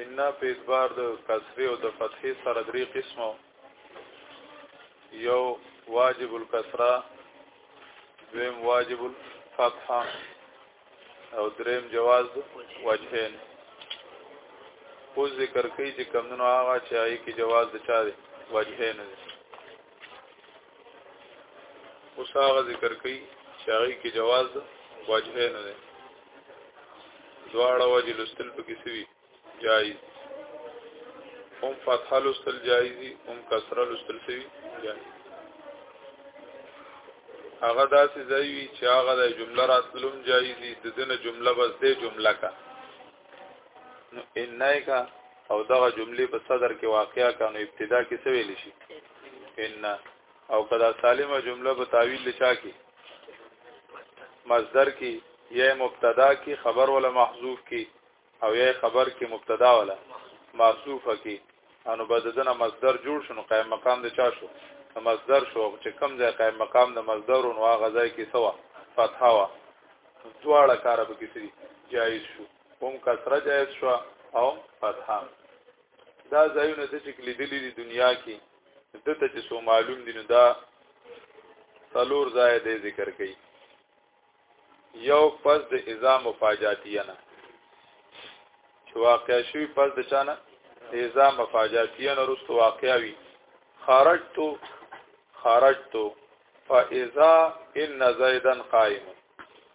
ان په اعتبار د کسری او د فتحې سره درې قسمه یو واجب الکسره دویم واجب الفتحه او دریم جواز وجهین او ذکر کوي چې کمونو هغه چې آی کې جواز د چا دی وجهین دی اوس هغه ذکر کوي چې هغه کې جواز وجه نه دی دواړه وجه لستل په کې سوي جایز هم فتح لستل جایزي هم کسر لستل سوي جایز هغه داسې ځای وي چې هغه د جمله راتلوم جایزي د دنه جمله بس دې جمله کا نو انای کا او دغه جملې په صدر کې واقعا کانو ابتدا کې څه ویل شي ان او کدا سالمه جمله په تعویل لچا کې مصدر کې یا مبتدا کې خبر ولا محذوف کې او یا خبر کې مبتدا ولا محذوفه کې انو بددنه مصدر جوړ شنو قائم مقام د چا شو مصدر شو چې کم ځای قائم مقام د مصدر او هغه ځای کې سوا فتحه وا دواړه کار به کې جایز شو هم کسره جایز شو او فتحه دا ځایونه د چې لیدلې دي دنیا کې د ته چې سو معلوم دي نو دا څلور ځای د ذکر کړي یو پس د اذا مفاجاتینا چې واقع شوی پس د چانه اذا مفاجاتینا رست واقع وی خرجت خرجت فاذا ان زیدا قائم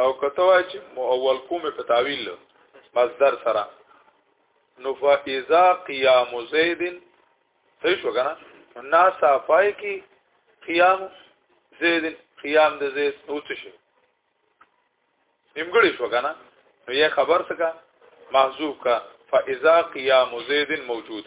او کته وای چې مؤول کوم په تعویل مصدر سره نو فاذا قیام زید صحیح شو کنه نا صفای کی قیام زید قیام د زید نو څه شي نیمګړی شو کنه نو یې خبر څه کا محذوب کا فاذا قیام زید موجود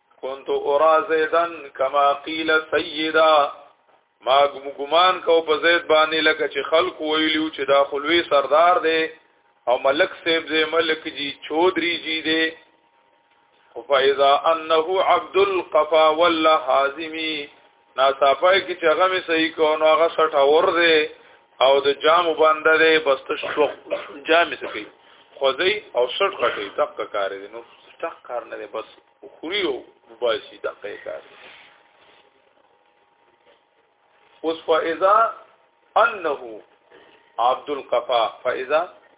كنت ارا زيدا كما قيل سيدا ما ګمان کو په زید باندې لکه چې خلق ویلیو چې دا خلوی سردار دی او ملک سیب دی ملک جی چودری جی دی فاذا انه عبد القفا والحازمی ناصافه کې چې هغه مې صحیح کو نو هغه سټ اور دی او د جام باندې دی بس ته شو جام یې کوي خوځي او سټ کټي تک کار دی نو تک کار نه دی بس خوري او باسي دقه کار دی اوس فاذا انه عبد القفا فاذا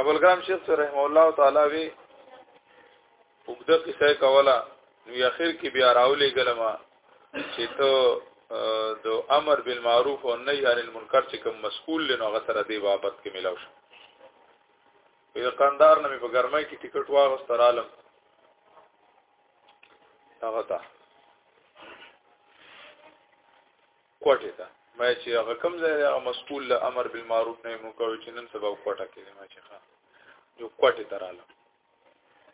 ابو الکرام شیخ رحم الله تعالی وی وګړه کیسه کوله نو اخر کې بیا راولې ګلما چې ته د امر بالمعروف او نهي عن المنکر چې کوم مسئول لنو غسر دی بابت کې ملاو شو یو قندار نه په ګرمۍ کې ټیکټ واغست رالم هغه ته کوټه ته ما چې هغه کم ځای هغه مسؤل له امر بالمعروف نه منکر چې نن سبا کوټه کې ما چې ښه یو کوټه ته رالم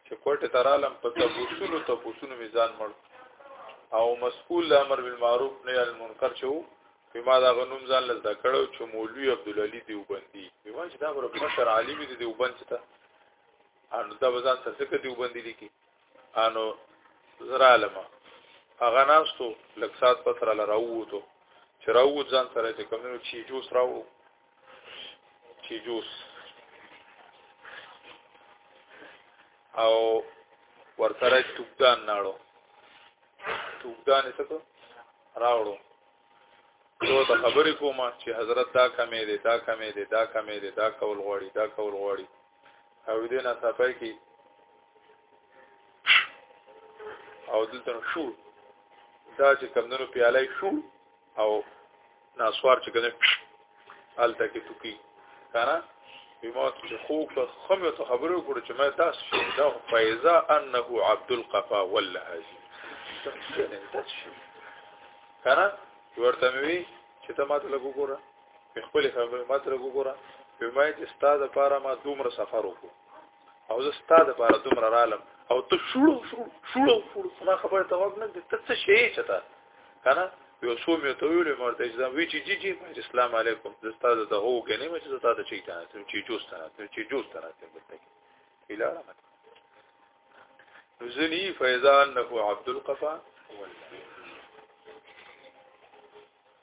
چې کوټه ته رالم په تبوسونو تبوسونو میزان مړ او مسؤل له امر بالمعروف نه یال منکر چې وو په ما دا غنوم ځان لز دا کړو چې مولوی عبد العلی دیوبندی په ما چې دا غره بشر عالم دی دیوبند ته ان دا بزان څه کې دیوبندی لیکي انو زرالم هغه ناستو لک سات پس را لراووتو چې راووت ځان سره چې کومو چی جوس راوړو چی جوس او ورسره ټوبدان ناړو ټوبدان څه کو راوړو نو ته خبرې کوم چې حضرت دا کمې دي دا کمې دي دا کمې دي دا کول غوړي دا کول غوړي او دې نه صفای کی او دلته شو دا چې کمندونو پیاله شو او ناسوار چې کنه الته کې توکی کنه بما چې خو په خمه ته خبرو کړو چې ما تاسو شو دا فایزا انه عبد القفا ولا هاجی کنه ورته وی چې ته ماته لګو ګوره په خپل خبره متر وګوره په ما چې ستاد لپاره ما دومره سفر وکړ او زه ستاد لپاره دومره رالم او ته شړو شړو شړو شړو ما خبره ته وګ نه ته څه شي چې تا کنه یو څو مې ته ویلې مرته چې دا وی چې جی جی اسلام علیکم زه ستاد ته هو کې نه مې چې ستاد چې تا چې جوس تا چې جوس تا ته بلته اله نزلی فیضان نفو عبد القفا والله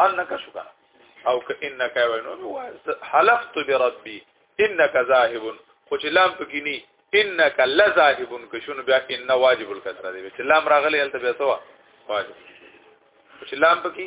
انک شو کنه او که انک وینو حلفت بربي انک ذاهب خو چې لام پکې ني انک لذاهب که شنو بیا ان واجب الکسره دی چې لام راغلی هلته بیا سوا واجب چې لام پکې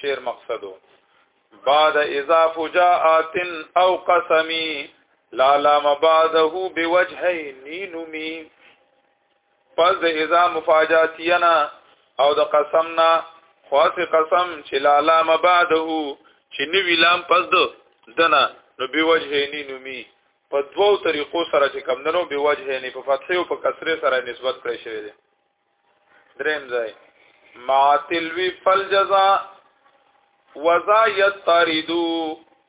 شعر مقصدو بعد اذا فجاءات او قسمی لا لام بعده بوجهين نمی پس د اذا مفاجاتینا او د قسمنا خاص قسم چې لا لام بعده چې نوی لام پس د دنا نو بوجهين نمی په دوو طریقو سره چې کم دنو بوجهين په فتحه او په کسره سره نسبت کړی شوی دی دریم ځای ما تلوی فالجزا وذا يطرد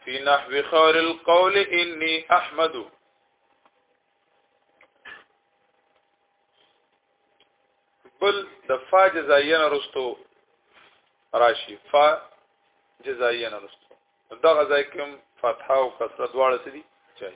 في نحو خير القول اني احمد بل د فا جزایین رستو راشي فا جزایین رستو دغه ځای کوم فتحه او کسره دواړه سړي چای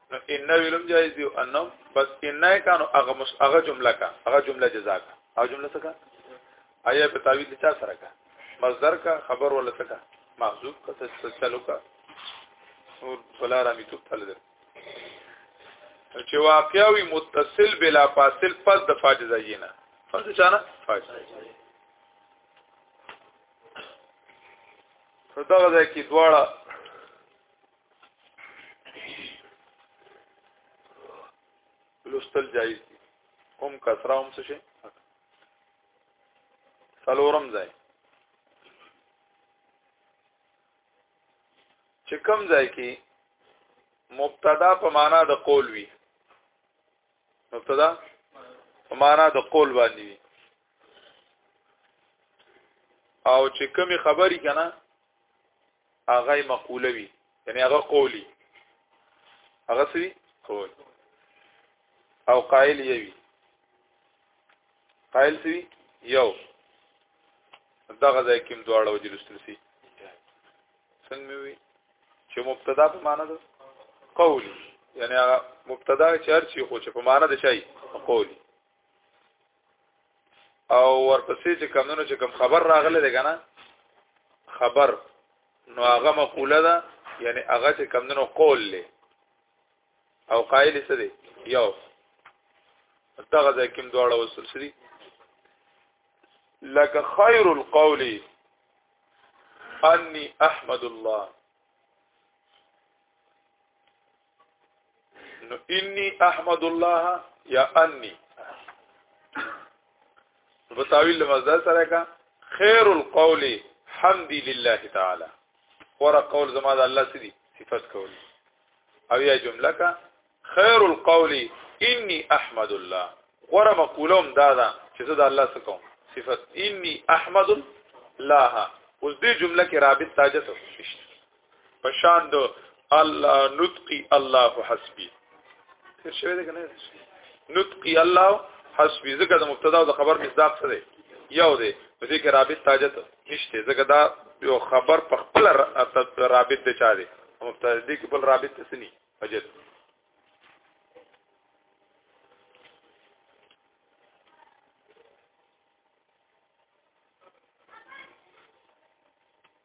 نو ان ویلم جایز دی انم بس ان نه کانو هغه مش هغه جمله کا هغه جمله جزا کا هغه جمله څه کا آیا په تعویل دي چا سره کا مصدر کا خبر ولا څه کا محذوب کا څه چلو کا او فلا را می تو تل ده چې واقعوي متصل بلا فاصل پس د فاجزاینه پس د چانه فاجزاینه دغه ځای کې دواړه لوستل جایز دي هم کسره هم څه شي سلورم ځای چې کم ځای کې مبتدا په معنا د قول وي مبتدا په معنا د قول باندې وي او چې کمی خبري کنه هغه مقوله وي یعنی هغه قولی هغه سوي قول او قائل یوي قائل سوي یو دغه ځای کې دواړه وجه لستل سي څنګه وي چې مبتدا په معنا ده قولی یعنی هغه مبتدا چې هر چی خو چې په معنا ده شي قولی او ورپسې چې کمونو چې کم خبر راغله ده کنه خبر نو هغه مقوله ده یعنی هغه چې کمونو قول له او قائل څه دی یو دغه ځکه کوم دواړه وصول سری لك خير القول أني أحمد الله نو انی احمد الله یا انی په تعویل مزدل سره کا خیر القول حمدی لله تعالی ورا قول زما د الله سدي صفات کول او یا جمله کا خیر القول انی احمد الله ورا مقولم دادا چې زه د الله سره کوم صفات انی احمد الله اوس دې جمله کې رابط تاجت شته پشان دو الله نطقی الله حسبی تیر شوی دی کنه نطقی الله حسبی ځکه د مبتدا او د خبر مصداق څه دی یو دی نو دې کې رابط تاجت نشته ځکه دا یو خبر په خپل رابط دی چا دی مبتدا دې کې بل رابط څه نه اجت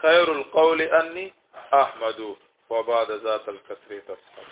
خیر القول انی احمدو وبعد ذات الكسر تصحب